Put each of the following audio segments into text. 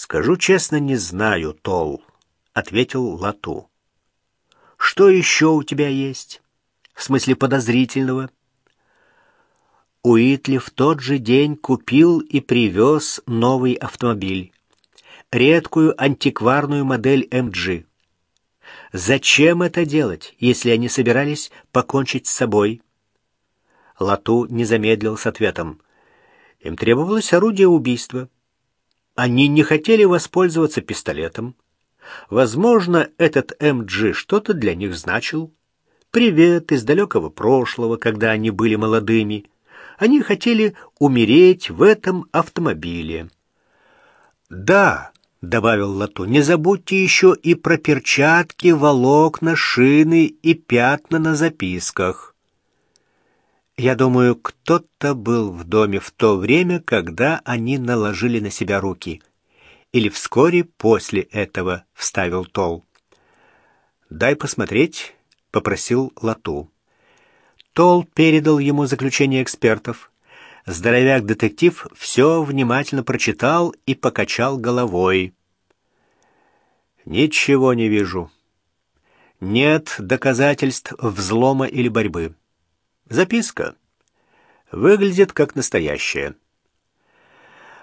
«Скажу честно, не знаю, Тол», — ответил Лату. «Что еще у тебя есть? В смысле подозрительного?» Уитли в тот же день купил и привез новый автомобиль. Редкую антикварную модель MG. Зачем это делать, если они собирались покончить с собой? Лату не замедлил с ответом. Им требовалось орудие убийства. Они не хотели воспользоваться пистолетом. Возможно, этот МГ что-то для них значил. Привет из далекого прошлого, когда они были молодыми. Они хотели умереть в этом автомобиле. «Да», — добавил Лату, — «не забудьте еще и про перчатки, волокна, шины и пятна на записках». Я думаю, кто-то был в доме в то время, когда они наложили на себя руки. Или вскоре после этого вставил Тол. «Дай посмотреть», — попросил Лату. Тол передал ему заключение экспертов. Здоровяк-детектив все внимательно прочитал и покачал головой. «Ничего не вижу. Нет доказательств взлома или борьбы». Записка. Выглядит как настоящая.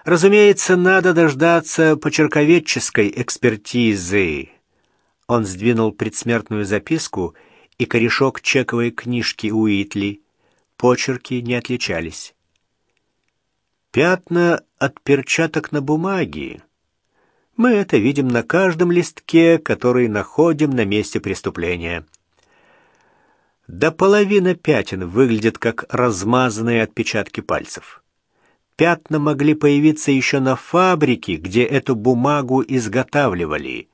Разумеется, надо дождаться почерковедческой экспертизы. Он сдвинул предсмертную записку и корешок чековой книжки Уитли. Почерки не отличались. Пятна от перчаток на бумаге. Мы это видим на каждом листке, который находим на месте преступления. До половины пятен выглядят как размазанные отпечатки пальцев. Пятна могли появиться еще на фабрике, где эту бумагу изготавливали.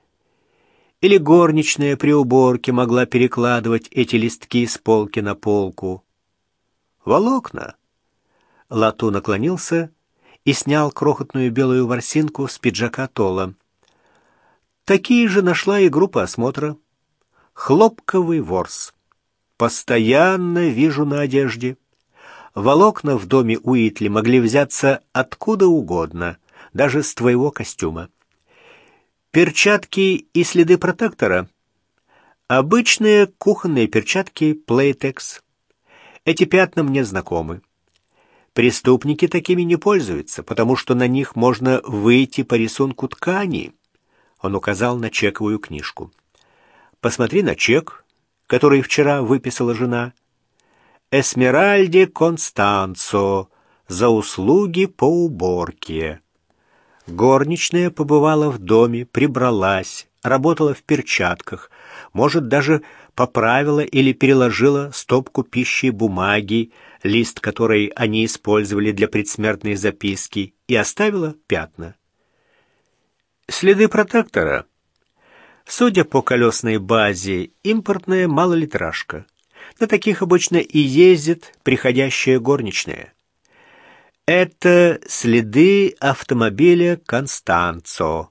Или горничная при уборке могла перекладывать эти листки с полки на полку. Волокна. Лату наклонился и снял крохотную белую ворсинку с пиджака Тола. Такие же нашла и группа осмотра. Хлопковый ворс постоянно вижу на одежде. Волокна в доме Уитли могли взяться откуда угодно, даже с твоего костюма. Перчатки и следы протектора. Обычные кухонные перчатки Playtex. Эти пятна мне знакомы. Преступники такими не пользуются, потому что на них можно выйти по рисунку ткани. Он указал на чековую книжку. Посмотри на чек который вчера выписала жена. Эсмеральде Констанцо за услуги по уборке. Горничная побывала в доме, прибралась, работала в перчатках, может, даже поправила или переложила стопку пищи и бумаги, лист которой они использовали для предсмертной записки, и оставила пятна. Следы протектора Судя по колесной базе, импортная малолитражка. На таких обычно и ездит приходящая горничная. Это следы автомобиля «Констанцо».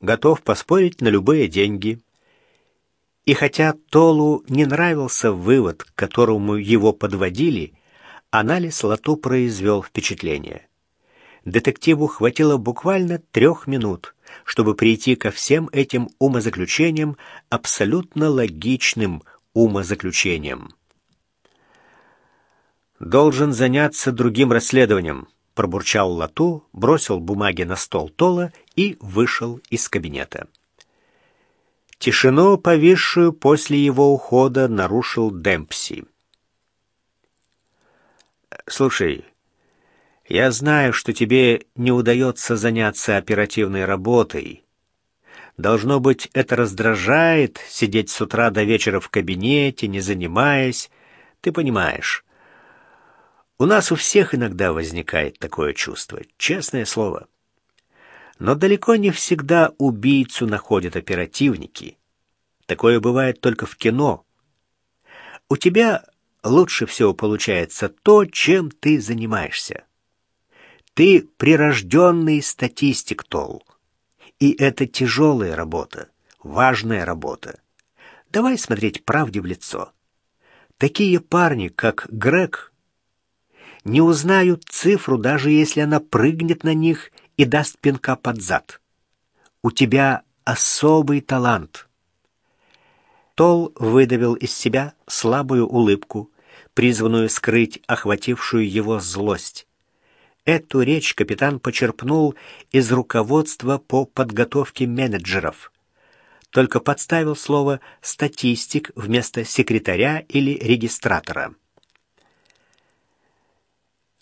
Готов поспорить на любые деньги. И хотя Толу не нравился вывод, к которому его подводили, анализ Лату произвел впечатление. Детективу хватило буквально трех минут — чтобы прийти ко всем этим умозаключениям, абсолютно логичным умозаключениям. «Должен заняться другим расследованием», — пробурчал Лату, бросил бумаги на стол Тола и вышел из кабинета. Тишину, повисшую после его ухода, нарушил Демпси. «Слушай, я знаю, что тебе не удается заняться оперативной работой. Должно быть, это раздражает сидеть с утра до вечера в кабинете, не занимаясь. Ты понимаешь. У нас у всех иногда возникает такое чувство, честное слово. Но далеко не всегда убийцу находят оперативники. Такое бывает только в кино. У тебя лучше всего получается то, чем ты занимаешься. Ты прирожденный статистик, Тол. И это тяжелая работа, важная работа. Давай смотреть правде в лицо. Такие парни, как Грег, не узнают цифру, даже если она прыгнет на них и даст пинка под зад. У тебя особый талант». Тол выдавил из себя слабую улыбку, призванную скрыть охватившую его злость. Эту речь капитан почерпнул из руководства по подготовке менеджеров. Только подставил слово «статистик» вместо секретаря или регистратора.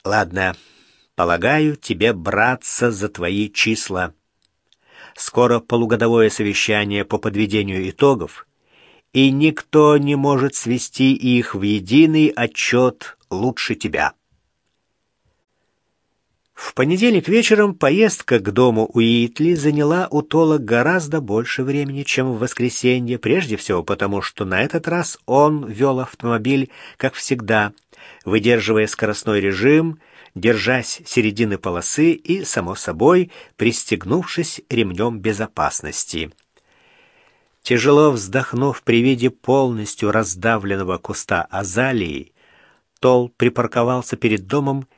«Ладно, полагаю, тебе браться за твои числа. Скоро полугодовое совещание по подведению итогов, и никто не может свести их в единый отчет лучше тебя». В понедельник вечером поездка к дому Уитли заняла у Тола гораздо больше времени, чем в воскресенье, прежде всего потому, что на этот раз он вел автомобиль, как всегда, выдерживая скоростной режим, держась середины полосы и, само собой, пристегнувшись ремнем безопасности. Тяжело вздохнув при виде полностью раздавленного куста азалии, Тол припарковался перед домом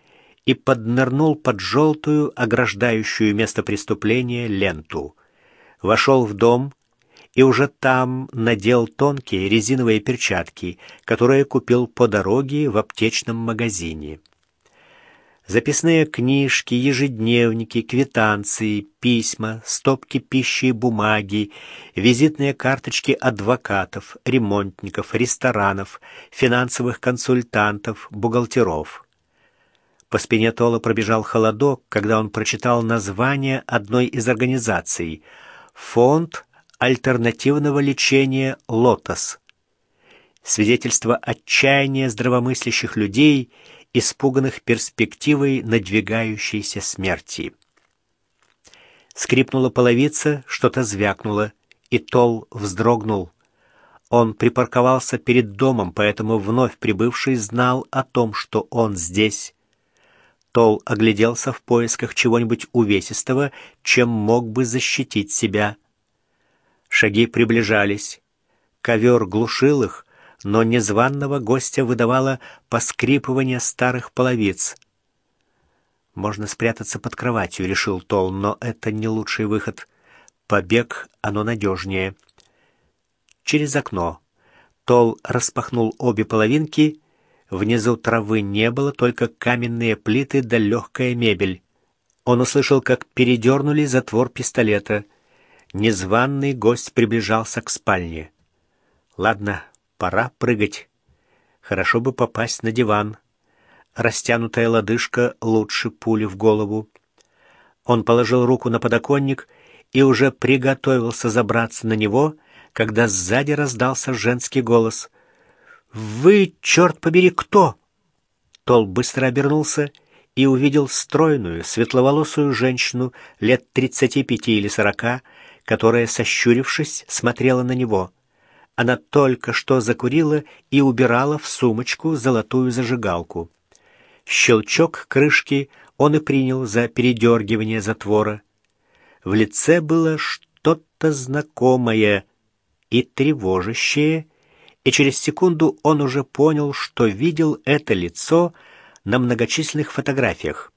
и поднырнул под желтую, ограждающую место преступления, ленту. Вошел в дом и уже там надел тонкие резиновые перчатки, которые купил по дороге в аптечном магазине. Записные книжки, ежедневники, квитанции, письма, стопки пищи и бумаги, визитные карточки адвокатов, ремонтников, ресторанов, финансовых консультантов, бухгалтеров. По спине Тола пробежал холодок, когда он прочитал название одной из организаций «Фонд альтернативного лечения «Лотос». Свидетельство отчаяния здравомыслящих людей, испуганных перспективой надвигающейся смерти. Скрипнула половица, что-то звякнуло, и Тол вздрогнул. Он припарковался перед домом, поэтому вновь прибывший знал о том, что он здесь, Тол огляделся в поисках чего-нибудь увесистого, чем мог бы защитить себя. Шаги приближались. Ковер глушил их, но незваного гостя выдавало поскрипывание старых половиц. «Можно спрятаться под кроватью», — решил Тол, — «но это не лучший выход. Побег, оно надежнее». Через окно Тол распахнул обе половинки Внизу травы не было, только каменные плиты да легкая мебель. Он услышал, как передернули затвор пистолета. Незваный гость приближался к спальне. «Ладно, пора прыгать. Хорошо бы попасть на диван. Растянутая лодыжка лучше пули в голову». Он положил руку на подоконник и уже приготовился забраться на него, когда сзади раздался женский голос — «Вы, черт побери, кто?» Тол быстро обернулся и увидел стройную, светловолосую женщину лет тридцати пяти или сорока, которая, сощурившись, смотрела на него. Она только что закурила и убирала в сумочку золотую зажигалку. Щелчок крышки он и принял за передергивание затвора. В лице было что-то знакомое и тревожащее, и через секунду он уже понял, что видел это лицо на многочисленных фотографиях.